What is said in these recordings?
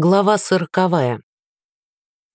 Глава сороковая.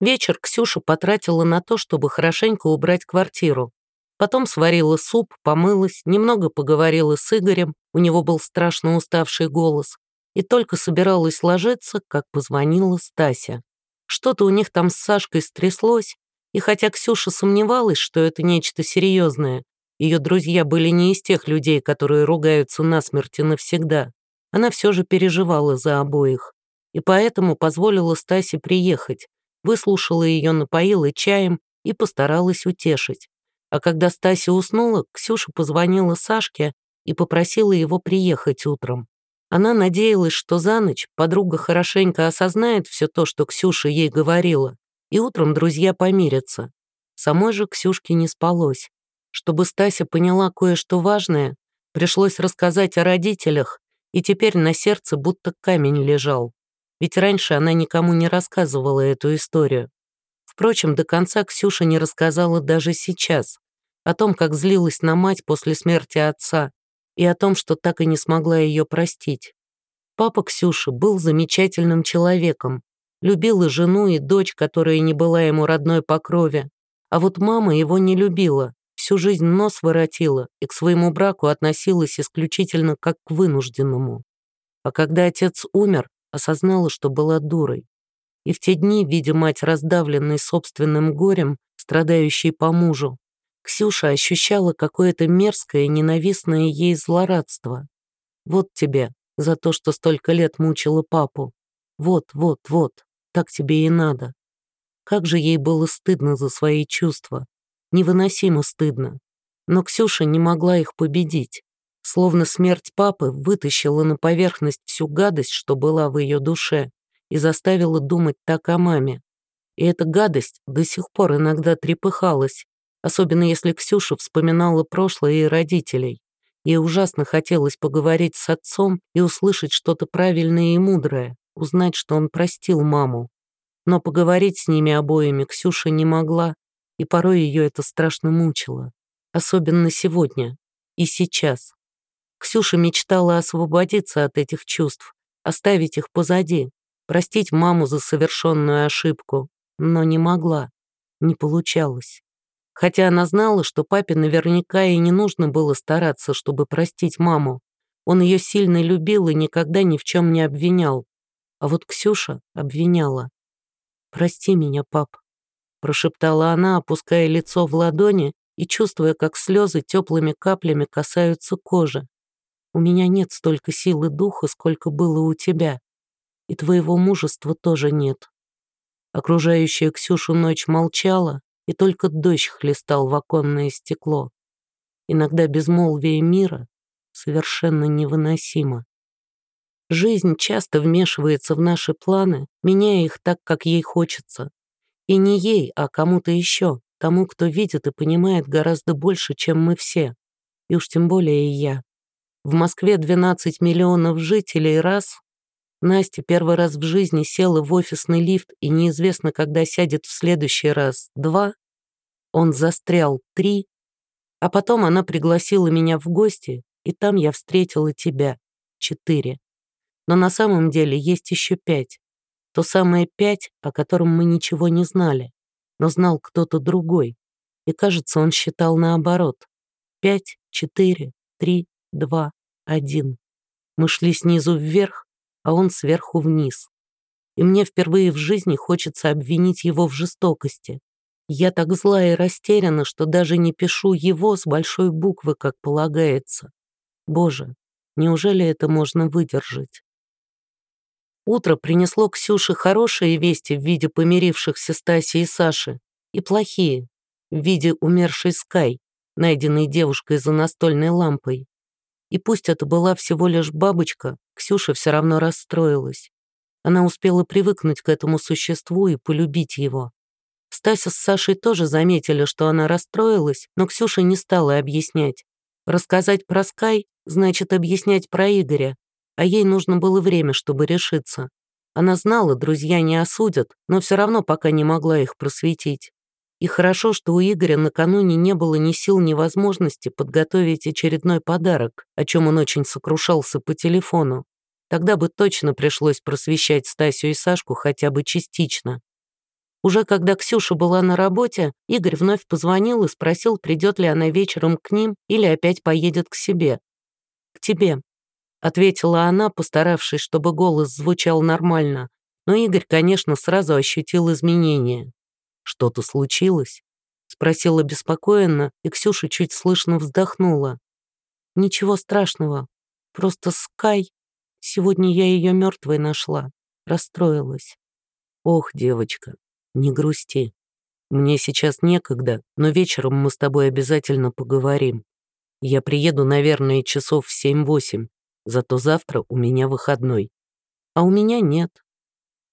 Вечер Ксюша потратила на то, чтобы хорошенько убрать квартиру. Потом сварила суп, помылась, немного поговорила с Игорем, у него был страшно уставший голос, и только собиралась ложиться, как позвонила Стася. Что-то у них там с Сашкой стряслось, и хотя Ксюша сомневалась, что это нечто серьезное, ее друзья были не из тех людей, которые ругаются насмерти навсегда, она все же переживала за обоих и поэтому позволила Стасе приехать, выслушала ее, напоила чаем и постаралась утешить. А когда Стася уснула, Ксюша позвонила Сашке и попросила его приехать утром. Она надеялась, что за ночь подруга хорошенько осознает все то, что Ксюша ей говорила, и утром друзья помирятся. Самой же Ксюшке не спалось. Чтобы Стася поняла кое-что важное, пришлось рассказать о родителях, и теперь на сердце будто камень лежал ведь раньше она никому не рассказывала эту историю. Впрочем, до конца Ксюша не рассказала даже сейчас о том, как злилась на мать после смерти отца и о том, что так и не смогла ее простить. Папа Ксюши был замечательным человеком, любил и жену, и дочь, которая не была ему родной по крови, а вот мама его не любила, всю жизнь нос воротила и к своему браку относилась исключительно как к вынужденному. А когда отец умер, осознала, что была дурой. И в те дни, видя мать раздавленной собственным горем, страдающей по мужу, Ксюша ощущала какое-то мерзкое, ненавистное ей злорадство. Вот тебе за то, что столько лет мучила папу. Вот, вот, вот, так тебе и надо. Как же ей было стыдно за свои чувства. Невыносимо стыдно. Но Ксюша не могла их победить. Словно смерть папы вытащила на поверхность всю гадость, что была в ее душе, и заставила думать так о маме. И эта гадость до сих пор иногда трепыхалась, особенно если Ксюша вспоминала прошлое и родителей. Ей ужасно хотелось поговорить с отцом и услышать что-то правильное и мудрое, узнать, что он простил маму. Но поговорить с ними обоими Ксюша не могла, и порой ее это страшно мучило. Особенно сегодня и сейчас. Ксюша мечтала освободиться от этих чувств, оставить их позади, простить маму за совершенную ошибку, но не могла, не получалось. Хотя она знала, что папе наверняка и не нужно было стараться, чтобы простить маму. Он ее сильно любил и никогда ни в чем не обвинял. А вот Ксюша обвиняла. «Прости меня, пап», — прошептала она, опуская лицо в ладони и чувствуя, как слезы теплыми каплями касаются кожи. У меня нет столько силы духа, сколько было у тебя. И твоего мужества тоже нет. Окружающая Ксюшу ночь молчала, и только дождь хлестал в оконное стекло. Иногда безмолвие мира совершенно невыносимо. Жизнь часто вмешивается в наши планы, меняя их так, как ей хочется. И не ей, а кому-то еще, тому, кто видит и понимает гораздо больше, чем мы все. И уж тем более и я. В Москве 12 миллионов жителей раз. Настя первый раз в жизни села в офисный лифт и неизвестно, когда сядет в следующий раз. Два. Он застрял. Три. А потом она пригласила меня в гости, и там я встретила тебя. Четыре. Но на самом деле есть еще пять. То самое пять, о котором мы ничего не знали, но знал кто-то другой. И кажется, он считал наоборот. Пять, четыре, три, два, один. Мы шли снизу вверх, а он сверху вниз. И мне впервые в жизни хочется обвинить его в жестокости. Я так зла и растеряна, что даже не пишу его с большой буквы, как полагается. Боже, неужели это можно выдержать? Утро принесло Ксюше хорошие вести в виде помирившихся Стаси и Саши, и плохие, в виде умершей Скай, найденной девушкой за настольной лампой. И пусть это была всего лишь бабочка, Ксюша все равно расстроилась. Она успела привыкнуть к этому существу и полюбить его. Стася с Сашей тоже заметили, что она расстроилась, но Ксюша не стала объяснять. Рассказать про Скай значит объяснять про Игоря, а ей нужно было время, чтобы решиться. Она знала, друзья не осудят, но все равно пока не могла их просветить. И хорошо, что у Игоря накануне не было ни сил, ни возможности подготовить очередной подарок, о чем он очень сокрушался по телефону. Тогда бы точно пришлось просвещать Стасю и Сашку хотя бы частично. Уже когда Ксюша была на работе, Игорь вновь позвонил и спросил, придет ли она вечером к ним или опять поедет к себе. «К тебе», — ответила она, постаравшись, чтобы голос звучал нормально. Но Игорь, конечно, сразу ощутил изменения. «Что-то случилось?» — спросила беспокоенно, и Ксюша чуть слышно вздохнула. «Ничего страшного. Просто Скай. Сегодня я ее мертвой нашла. Расстроилась». «Ох, девочка, не грусти. Мне сейчас некогда, но вечером мы с тобой обязательно поговорим. Я приеду, наверное, часов в семь-восемь, зато завтра у меня выходной. А у меня нет.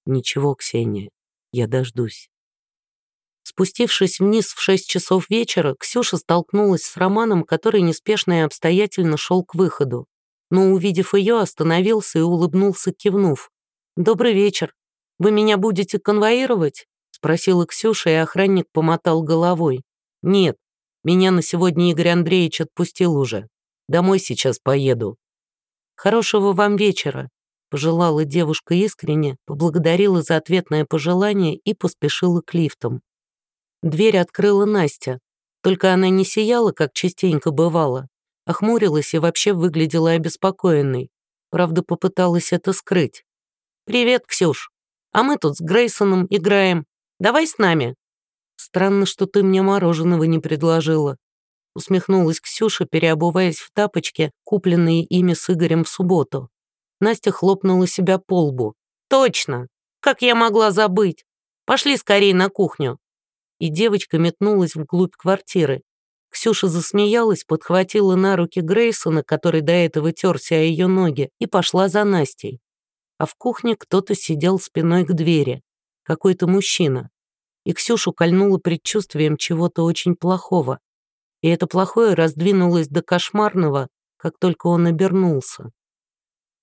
Ничего, Ксения, я дождусь. Спустившись вниз в шесть часов вечера, Ксюша столкнулась с Романом, который неспешно и обстоятельно шел к выходу. Но, увидев ее, остановился и улыбнулся, кивнув. «Добрый вечер. Вы меня будете конвоировать?» Спросила Ксюша, и охранник помотал головой. «Нет, меня на сегодня Игорь Андреевич отпустил уже. Домой сейчас поеду». «Хорошего вам вечера», — пожелала девушка искренне, поблагодарила за ответное пожелание и поспешила к лифтам. Дверь открыла Настя, только она не сияла, как частенько бывало, а хмурилась и вообще выглядела обеспокоенной. Правда, попыталась это скрыть. «Привет, Ксюш. А мы тут с Грейсоном играем. Давай с нами». «Странно, что ты мне мороженого не предложила», усмехнулась Ксюша, переобуваясь в тапочки, купленные ими с Игорем в субботу. Настя хлопнула себя по лбу. «Точно! Как я могла забыть? Пошли скорее на кухню!» И девочка метнулась вглубь квартиры. Ксюша засмеялась, подхватила на руки Грейсона, который до этого терся о ее ноги, и пошла за Настей. А в кухне кто-то сидел спиной к двери какой-то мужчина. И Ксюшу кольнуло предчувствием чего-то очень плохого. И это плохое раздвинулось до кошмарного, как только он обернулся.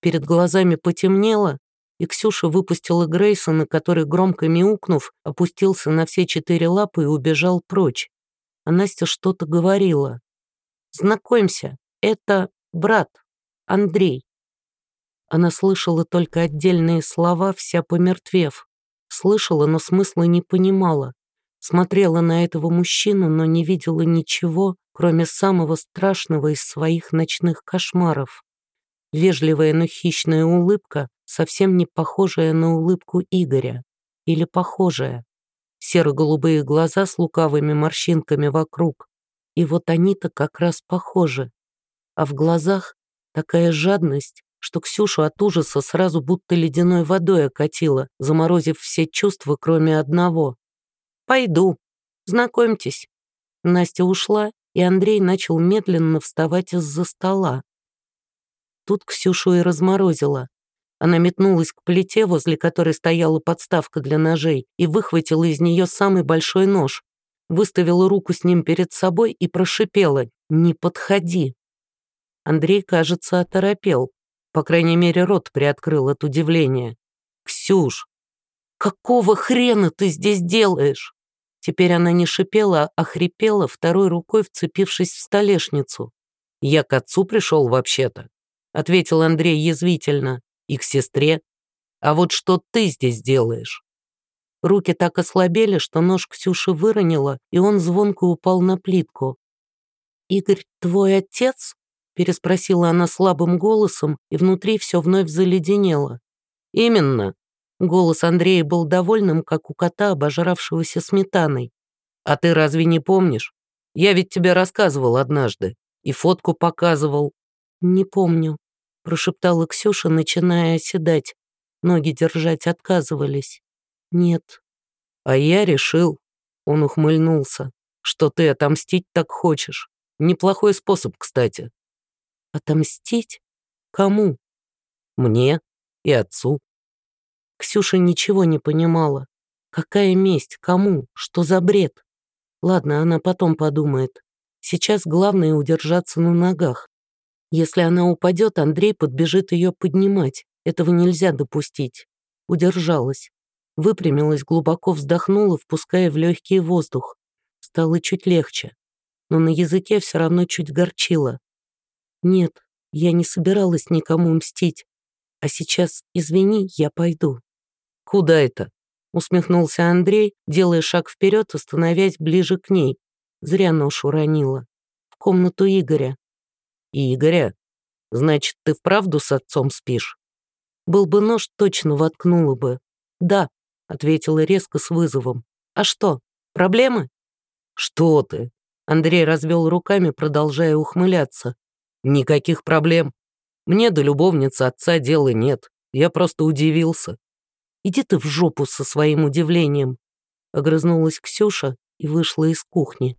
Перед глазами потемнело, и Ксюша выпустила Грейсона, который, громко мяукнув, опустился на все четыре лапы и убежал прочь. А Настя что-то говорила. «Знакомься, это брат, Андрей». Она слышала только отдельные слова, вся помертвев. Слышала, но смысла не понимала. Смотрела на этого мужчину, но не видела ничего, кроме самого страшного из своих ночных кошмаров. Вежливая, но хищная улыбка, совсем не похожая на улыбку Игоря. Или похожая. Серо-голубые глаза с лукавыми морщинками вокруг. И вот они-то как раз похожи. А в глазах такая жадность, что Ксюшу от ужаса сразу будто ледяной водой окатило, заморозив все чувства, кроме одного. «Пойду. Знакомьтесь». Настя ушла, и Андрей начал медленно вставать из-за стола. Тут Ксюшу и разморозила. Она метнулась к плите, возле которой стояла подставка для ножей, и выхватила из нее самый большой нож. Выставила руку с ним перед собой и прошипела «Не подходи». Андрей, кажется, оторопел. По крайней мере, рот приоткрыл от удивления. «Ксюш, какого хрена ты здесь делаешь?» Теперь она не шипела, а хрипела, второй рукой вцепившись в столешницу. «Я к отцу пришел вообще-то», — ответил Андрей язвительно, — «и к сестре. А вот что ты здесь делаешь?» Руки так ослабели, что нож Ксюши выронила, и он звонко упал на плитку. «Игорь, твой отец?» переспросила она слабым голосом, и внутри все вновь заледенело. «Именно». Голос Андрея был довольным, как у кота, обожравшегося сметаной. «А ты разве не помнишь? Я ведь тебе рассказывал однажды. И фотку показывал». «Не помню», — прошептала Ксюша, начиная оседать. Ноги держать отказывались. «Нет». «А я решил», — он ухмыльнулся, «что ты отомстить так хочешь. Неплохой способ, кстати. Отомстить? Кому? Мне и отцу. Ксюша ничего не понимала. Какая месть? Кому? Что за бред? Ладно, она потом подумает. Сейчас главное удержаться на ногах. Если она упадет, Андрей подбежит ее поднимать. Этого нельзя допустить. Удержалась. Выпрямилась, глубоко вздохнула, впуская в легкий воздух. Стало чуть легче. Но на языке все равно чуть горчило. Нет, я не собиралась никому мстить. А сейчас, извини, я пойду». «Куда это?» — усмехнулся Андрей, делая шаг вперед и становясь ближе к ней. Зря нож уронила. В комнату Игоря. «Игоря? Значит, ты вправду с отцом спишь?» Был бы нож, точно воткнула бы. «Да», — ответила резко с вызовом. «А что, проблемы?» «Что ты?» Андрей развел руками, продолжая ухмыляться. «Никаких проблем. Мне до любовницы отца дела нет. Я просто удивился». «Иди ты в жопу со своим удивлением», — огрызнулась Ксюша и вышла из кухни.